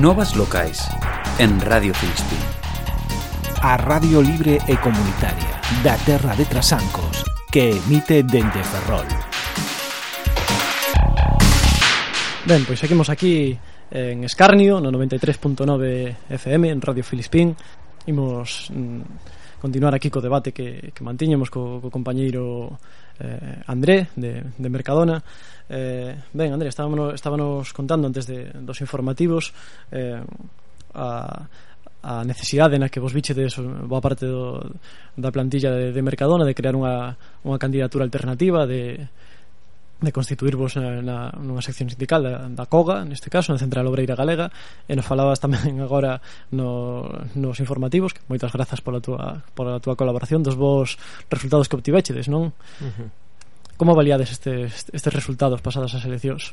Novas locais en Radio Filispín. A Radio Libre e Comunitaria da Terra de Trasancos que emite dende Ferrol. Ben, pois seguimos aquí en Escarnio, no 93.9 FM, en Radio Filispín. Imos mm, continuar aquí co debate que, que mantiñemos co, co compañeiro eh, André de, de Mercadona. Eh, ben André, estábamos, estábamos contando antes de, dos informativos eh, a, a necesidade na que vos bichedes boa parte do, da plantilla de, de Mercadona de crear unha, unha candidatura alternativa de, de constituirvos na, nunha sección sindical da, da COGA, neste caso, na Central Obreira Galega, e nos falabas tamén agora no, nos informativos, que moitas grazas pola túa, pola túa colaboración, dos vos resultados que obtivechedes, non? Uh -huh. Como avaliades estes, estes resultados pasadas as eleccións?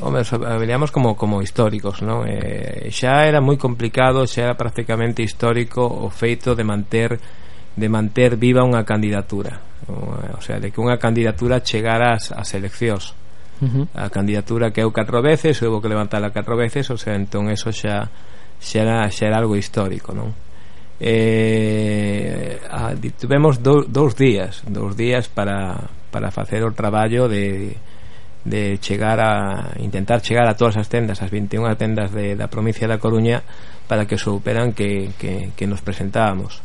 Home, avaliamos como, como históricos, non? Eh, xa era moi complicado, xa era prácticamente histórico o feito de manter de manter viva unha candidatura o sea, de que unha candidatura chegara ás, ás eleccións uh -huh. a candidatura que eu catro veces houve que levantala catro veces o sea, entón eso xa xa era, xa era algo histórico non? Eh, a, tivemos do, dous días dous días para, para facer o traballo de, de chegar a intentar chegar a todas as tendas, as 21 tendas de, da provincia da Coruña para que souperan que, que, que nos presentábamos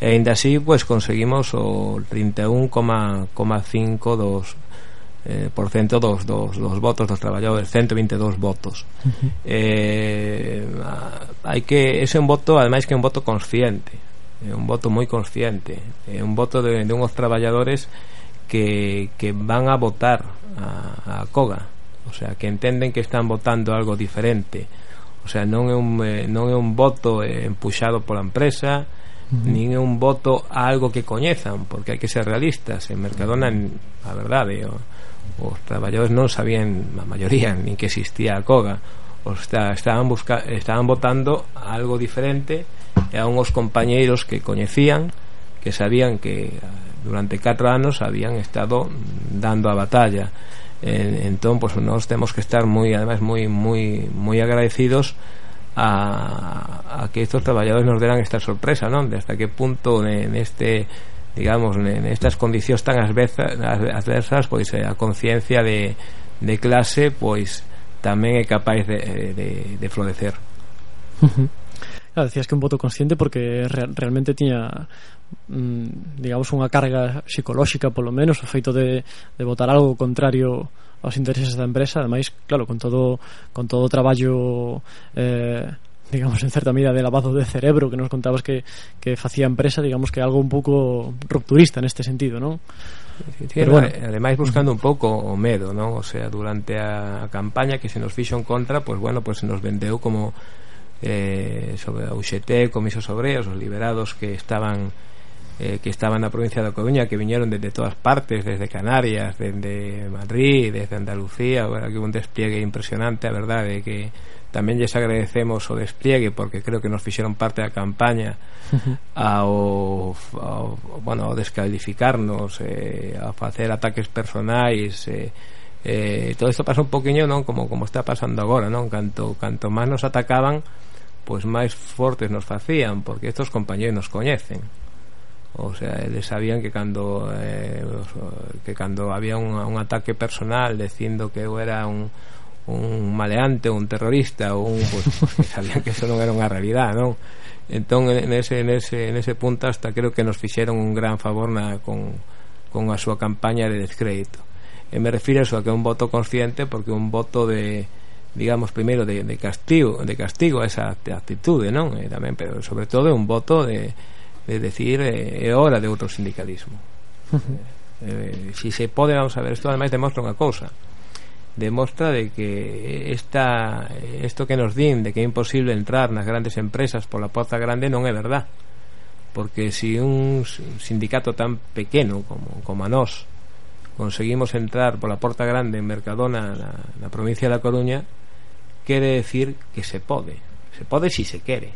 E ainda así, pues conseguimos o 31,5 dos eh, por cento dos, dos, dos votos dos traballadores, 122 votos. Uh -huh. eh, hai que ese é un voto, ademais que é un voto consciente, é un voto moi consciente, é un voto de, de unhos traballadores que, que van a votar a, a COGA, o sea, que entenden que están votando algo diferente. O sea, non é un, eh, non é un voto eh, empuxado pola empresa, Uh -huh. Nin é un voto a algo que coñezan, porque hai que ser realistas. En Mercadona, a verdade, o, os traballadores non sabían, a maioría, nin que existía a coga. Os está, estaban, busca, estaban votando algo diferente e a unhos compañeiros que coñecían, que sabían que eh, durante 4 anos habían estado dando a batalla eh, entón pues nós temos que estar moi además moi moi moi agradecidos a, a que estos traballadores nos deran esta sorpresa, non? De hasta que punto en este digamos, en estas condicións tan adversas, adversas pois eh, a conciencia de, de clase pois tamén é capaz de, de, de florecer. Claro, decías que un voto consciente porque re realmente tiña mm, digamos unha carga psicolóxica polo menos o feito de, de votar algo contrario aos intereses da empresa ademais, claro, con todo con todo o traballo eh, digamos, en certa medida de lavado de cerebro que nos contabas que, que facía a empresa, digamos que algo un pouco rupturista neste sentido, non? Sí, Pero bueno. ademais buscando un pouco o medo, non? O sea, durante a campaña que se nos fixo en contra, pois pues, bueno, pois pues, se nos vendeu como eh, sobre a UGT, comisos obreros, os liberados que estaban eh, que estaban na provincia da Coruña, que viñeron desde todas partes, desde Canarias, desde Madrid, desde Andalucía, bueno, que un despliegue impresionante, a verdade, que tamén lles agradecemos o despliegue porque creo que nos fixeron parte da campaña ao, ao bueno, ao descalificarnos eh, a facer ataques personais eh, eh, todo isto pasa un poquinho non como como está pasando agora non canto canto máis nos atacaban pois máis fortes nos facían porque estos compañeros nos coñecen O sea, eles sabían que cando eh, que cando había un, un ataque personal dicindo que eu era un, un maleante, un terrorista, un pues, pues sabían que eso non era unha realidad, non? Entón en ese en ese en ese punto hasta creo que nos fixeron un gran favor na con con a súa campaña de descrédito. E me refiro a que é un voto consciente porque un voto de digamos primeiro de, de castigo, de castigo a esa actitude, non? E tamén, pero sobre todo é un voto de de decir eh, é hora de outro sindicalismo. Eh, eh, si se pode, vamos a ver, isto ademais demostra unha cousa. Demostra de que esta, isto que nos din de que é imposible entrar nas grandes empresas pola porta grande non é verdad. Porque si un sindicato tan pequeno como, como a nós conseguimos entrar pola porta grande en Mercadona na, na provincia da Coruña quere decir que se pode. Se pode si se quere.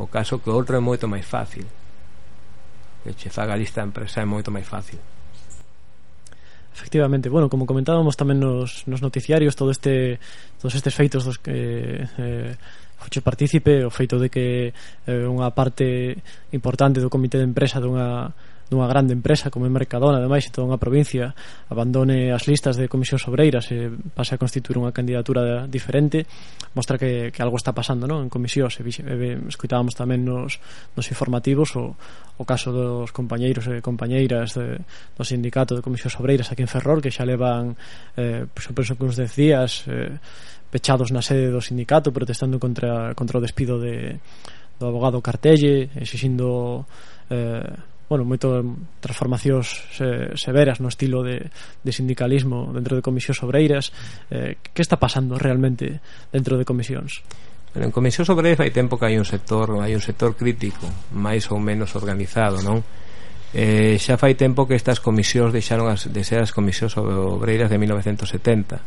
O caso que outro é moito máis fácil que che faga lista a empresa é moito máis fácil. Efectivamente, bueno, como comentábamos tamén nos, nos noticiarios todo este todos estes feitos dos que eh, eh, partícipe o feito de que eh, unha parte importante do comité de empresa dunha dunha grande empresa como é Mercadona, ademais, e toda unha provincia abandone as listas de comisións obreiras e pase a constituir unha candidatura diferente, mostra que, que algo está pasando non? en comisións. E, e, escuitábamos tamén nos, nos informativos o, o caso dos compañeiros e compañeiras de, do sindicato de comisións obreiras aquí en Ferrol, que xa levan, eh, pois, pues, penso que uns 10 días eh, pechados na sede do sindicato protestando contra, contra o despido de, do abogado Cartelle, exixindo eh, bueno, moito transformacións se, severas no estilo de, de sindicalismo dentro de comisións obreiras eh, que está pasando realmente dentro de comisións? Pero en comisións obreiras hai tempo que hai un sector hai un sector crítico, máis ou menos organizado, non? Eh, xa fai tempo que estas comisións deixaron as, de ser as comisións obreiras de 1970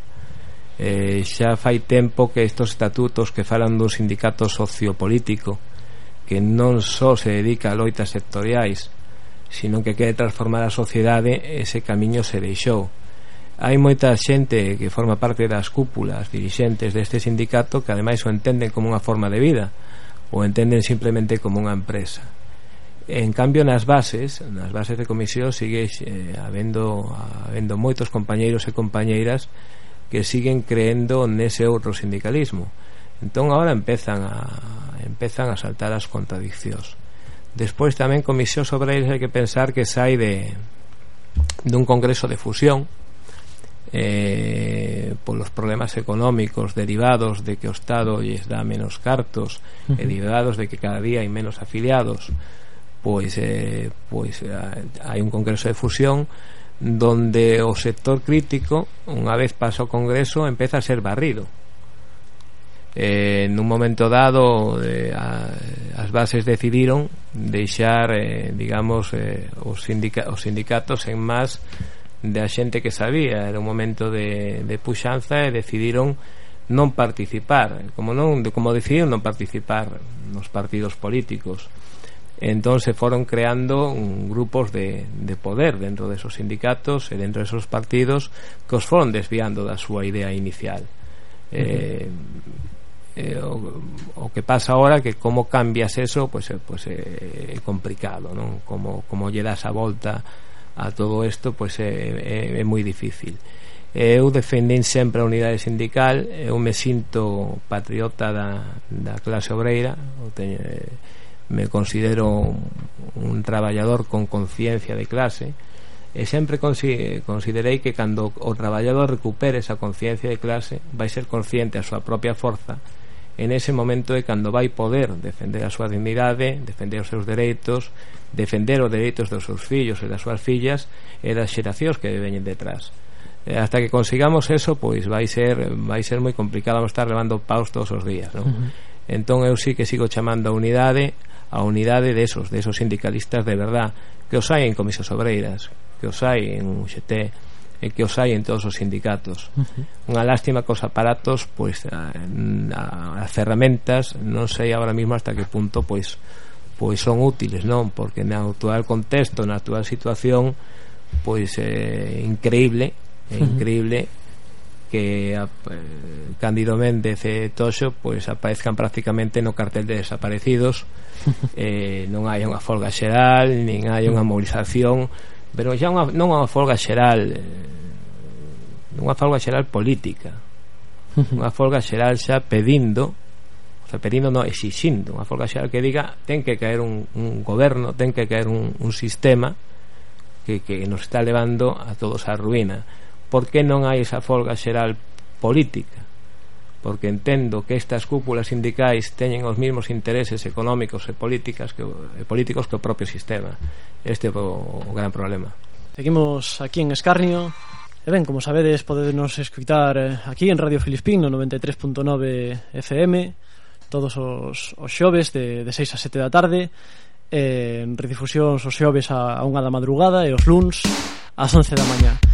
eh, xa fai tempo que estos estatutos que falan dun sindicato sociopolítico que non só se dedica a loitas sectoriais sino que quere transformar a sociedade ese camiño se deixou. Hai moita xente que forma parte das cúpulas dirixentes deste sindicato que ademais o entenden como unha forma de vida ou entenden simplemente como unha empresa. En cambio nas bases nas bases de comisión sigue eh, habendo, habendo moitos compañeiros e compañeiras que siguen creendo nese outro sindicalismo. Entón agora empezan a empezan a saltar as contradiccións. Despois tamén Comisións eles hai que pensar que sai de dun congreso de fusión eh, polos problemas económicos derivados de que o Estado lles dá menos cartos uh -huh. e derivados de que cada día hai menos afiliados pois eh, pois hai un congreso de fusión donde o sector crítico unha vez pasa o congreso empeza a ser barrido eh, nun momento dado eh, a, as bases decidiron deixar, eh, digamos, eh, os, sindica os sindicatos en más da xente que sabía. Era un momento de, de puxanza e decidiron non participar. Como non como decidiron non participar nos partidos políticos. Entón se foron creando un, grupos de, de poder dentro de esos sindicatos e dentro de esos partidos que os foron desviando da súa idea inicial. Eh, uh -huh eh, o, o que pasa ahora que como cambias eso pois pues, eh, pues, é complicado non como, como lle das a volta a todo isto pues, é, é, é moi difícil. Eu defendín sempre a unidade sindical eu me sinto patriota da, da clase obreira o teño, me considero un traballador con conciencia de clase e sempre considerei que cando o traballador recupere esa conciencia de clase vai ser consciente a súa propia forza en ese momento é cando vai poder defender a súa dignidade, defender os seus dereitos, defender os dereitos dos seus fillos e das súas fillas e das xeracións que veñen detrás. E hasta que consigamos eso, pois vai ser vai ser moi complicado, vamos estar levando paus todos os días, non? Uh -huh. Entón eu sí que sigo chamando a unidade, a unidade de esos, de esos sindicalistas de verdad, que os hai en comisións obreiras, que os hai en UGT, e que os hai en todos os sindicatos. Uh -huh. Unha lástima que os aparatos, pois, a, a, as ferramentas, non sei agora mesmo hasta que punto, pois, pois son útiles, non? Porque na actual contexto, na actual situación, pois é eh, increíble, é uh -huh. increíble que a, eh, Cándido Méndez e Toxo pois aparezcan prácticamente no cartel de desaparecidos eh, non hai unha folga xeral nin hai unha movilización pero xa unha, non unha folga xeral eh, unha folga xeral política. Unha folga xeral xa pedindo o sea, pedindo non exixindo unha folga xeral que diga ten que caer un, un goberno ten que caer un, un sistema que, que nos está levando a todos á ruína por que non hai esa folga xeral política? porque entendo que estas cúpulas sindicais teñen os mesmos intereses económicos e políticas que, e políticos que o propio sistema. Este é o, o gran problema. Seguimos aquí en Escarnio. E ben, como sabedes, podedenos escutar eh, aquí en Radio Filispín no 93.9 FM todos os, os xoves de, de 6 a 7 da tarde eh, en redifusións os xoves a, a unha da madrugada e os luns ás 11 da mañá.